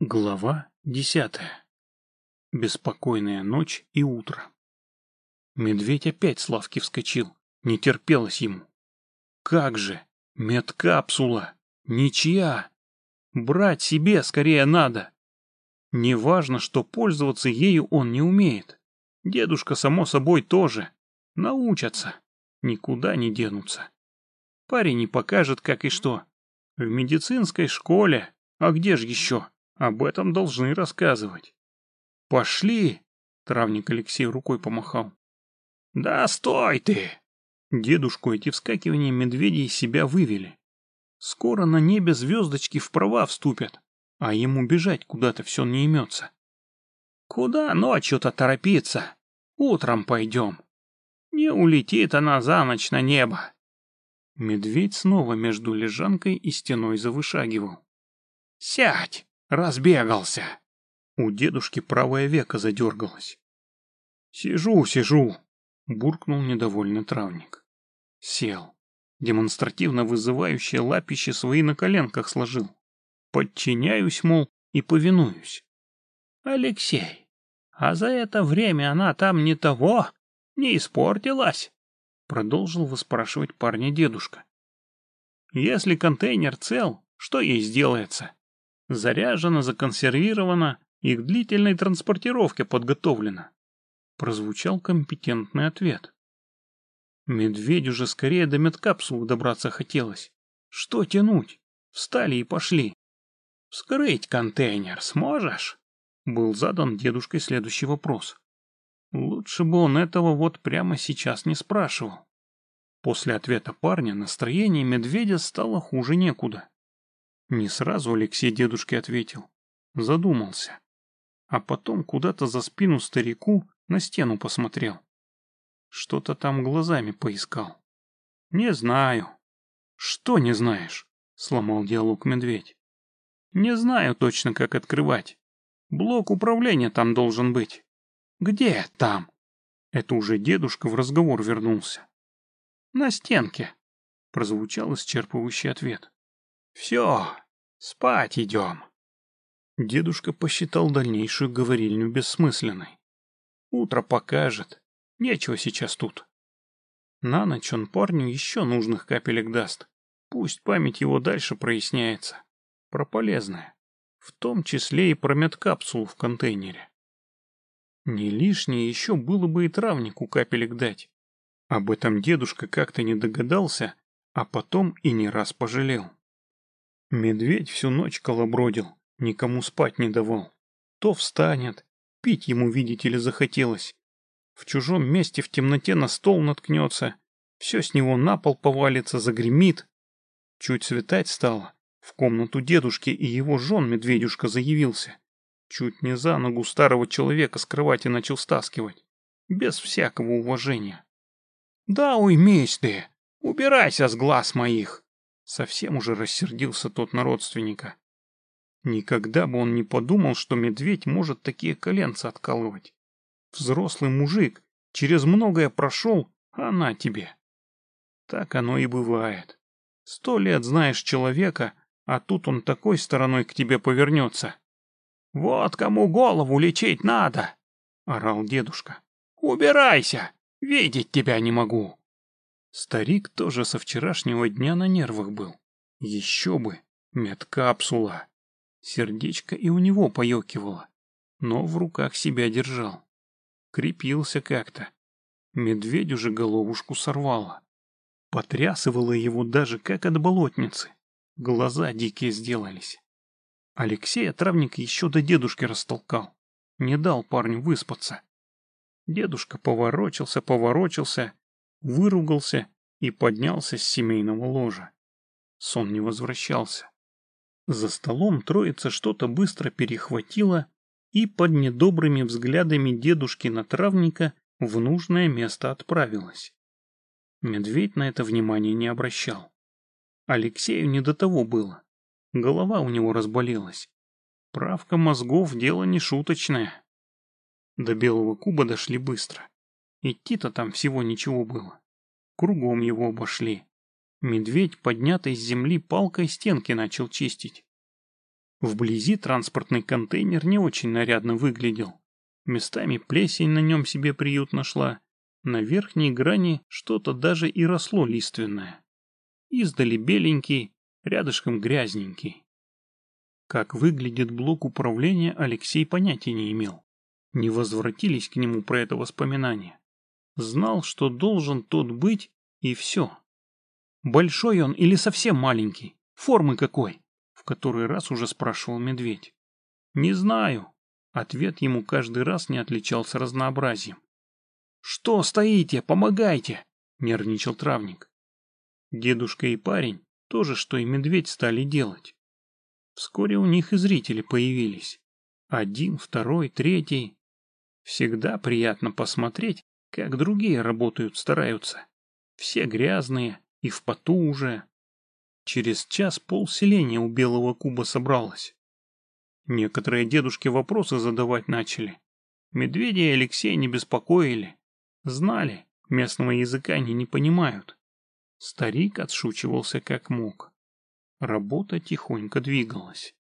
Глава десятая. Беспокойная ночь и утро. Медведь опять с лавки вскочил. Не терпелось ему. Как же! Медкапсула! Ничья! Брать себе скорее надо! Неважно, что пользоваться ею он не умеет. Дедушка, само собой, тоже. Научатся. Никуда не денутся. Парень не покажет, как и что. В медицинской школе. А где же еще? Об этом должны рассказывать. Пошли! Травник Алексей рукой помахал. Да стой ты! Дедушку эти вскакивания медведей себя вывели. Скоро на небе звездочки вправо вступят, а ему бежать куда-то все не имется. Куда ночью-то торопиться? Утром пойдем. Не улетит она за ночь на небо. Медведь снова между лежанкой и стеной завышагивал. «Сядь!» Разбегался. У дедушки правое веко задергалось. Сижу, сижу, буркнул недовольный травник. Сел. Демонстративно вызывающее лапище свои на коленках сложил. Подчиняюсь, мол, и повинуюсь. Алексей, а за это время она там не того, не испортилась? Продолжил выспрашивать парня дедушка. Если контейнер цел, что ей сделается? Заряжено, законсервировано и к длительной транспортировке подготовлено. Прозвучал компетентный ответ. Медведю же скорее до медкапсулы добраться хотелось. Что тянуть? Встали и пошли. «Вскрыть контейнер сможешь?» Был задан дедушкой следующий вопрос. Лучше бы он этого вот прямо сейчас не спрашивал. После ответа парня настроение медведя стало хуже некуда. Не сразу Алексей дедушке ответил. Задумался. А потом куда-то за спину старику на стену посмотрел. Что-то там глазами поискал. Не знаю. Что не знаешь? Сломал диалог медведь. Не знаю точно, как открывать. Блок управления там должен быть. Где там? Это уже дедушка в разговор вернулся. На стенке. Прозвучал исчерпывающий ответ. «Все, спать идем». Дедушка посчитал дальнейшую говорильню бессмысленной. Утро покажет. Нечего сейчас тут. На ночь он парню еще нужных капелек даст. Пусть память его дальше проясняется. Про полезное. В том числе и про медкапсулу в контейнере. Не лишнее еще было бы и травнику капелек дать. Об этом дедушка как-то не догадался, а потом и не раз пожалел. Медведь всю ночь колобродил, никому спать не давал. То встанет, пить ему, видите ли, захотелось. В чужом месте в темноте на стол наткнется, все с него на пол повалится, загремит. Чуть светать стало, в комнату дедушки и его жен медведюшка заявился. Чуть не за ногу старого человека с кровати начал стаскивать, без всякого уважения. «Да уймись ты, убирайся с глаз моих!» Совсем уже рассердился тот на родственника. Никогда бы он не подумал, что медведь может такие коленца откалывать. Взрослый мужик, через многое прошел, а на тебе. Так оно и бывает. Сто лет знаешь человека, а тут он такой стороной к тебе повернется. «Вот кому голову лечить надо!» — орал дедушка. «Убирайся! Видеть тебя не могу!» Старик тоже со вчерашнего дня на нервах был. Еще бы, медкапсула. Сердечко и у него поёкивало, но в руках себя держал. Крепился как-то. Медведю же головушку сорвало. Потрясывало его даже как от болотницы. Глаза дикие сделались. Алексея травник еще до дедушки растолкал. Не дал парню выспаться. Дедушка поворочился, поворочился выругался и поднялся с семейного ложа. Сон не возвращался. За столом троица что-то быстро перехватила и под недобрыми взглядами дедушки на травника в нужное место отправилась. Медведь на это внимание не обращал. Алексею не до того было. Голова у него разболелась. Правка мозгов — дело не шуточное. До Белого Куба дошли быстро. Идти-то там всего ничего было. Кругом его обошли. Медведь, поднятый с земли палкой, стенки начал чистить. Вблизи транспортный контейнер не очень нарядно выглядел. Местами плесень на нем себе приют нашла. На верхней грани что-то даже и росло лиственное. Издали беленький, рядышком грязненький. Как выглядит блок управления, Алексей понятия не имел. Не возвратились к нему про это воспоминания. Знал, что должен тот быть, и все. Большой он или совсем маленький? Формы какой? В который раз уже спрашивал медведь. Не знаю. Ответ ему каждый раз не отличался разнообразием. «Что стоите? Помогайте!» — нервничал травник. Дедушка и парень тоже, что и медведь, стали делать. Вскоре у них и зрители появились. Один, второй, третий. Всегда приятно посмотреть, как другие работают, стараются. Все грязные и в поту уже. Через час полселения у белого куба собралось. Некоторые дедушки вопросы задавать начали. Медведя и Алексея не беспокоили. Знали, местного языка они не понимают. Старик отшучивался как мог. Работа тихонько двигалась.